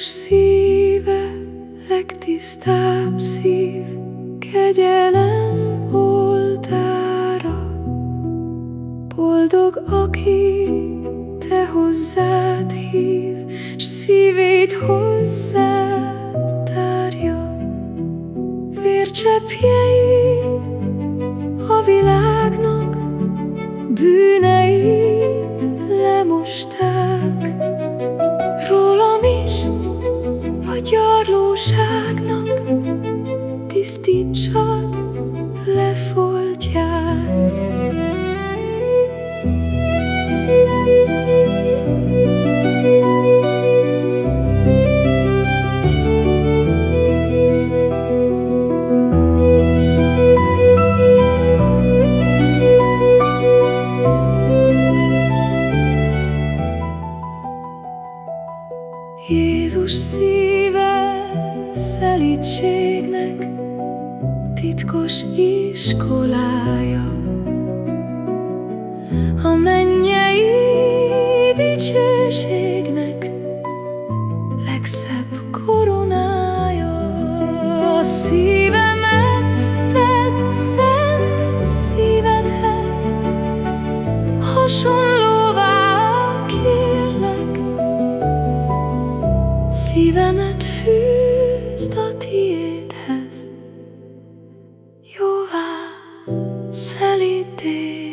Jézus szíve, legtisztább szív, kegyelem oltára. Boldog, aki te hozzád hív, s szívét hozzád tárja. Vércseppjeid a világnak bűn igazságnak tisztítsad lefoltját. Jézus szíve szelítségnek titkos iskolája. A mennyei dicsőségnek legszebb koronája a szívemet tett szent szívedhez hasonlóvá kérlek szívemet fűz közt a tiédhez, jóvá szelítél.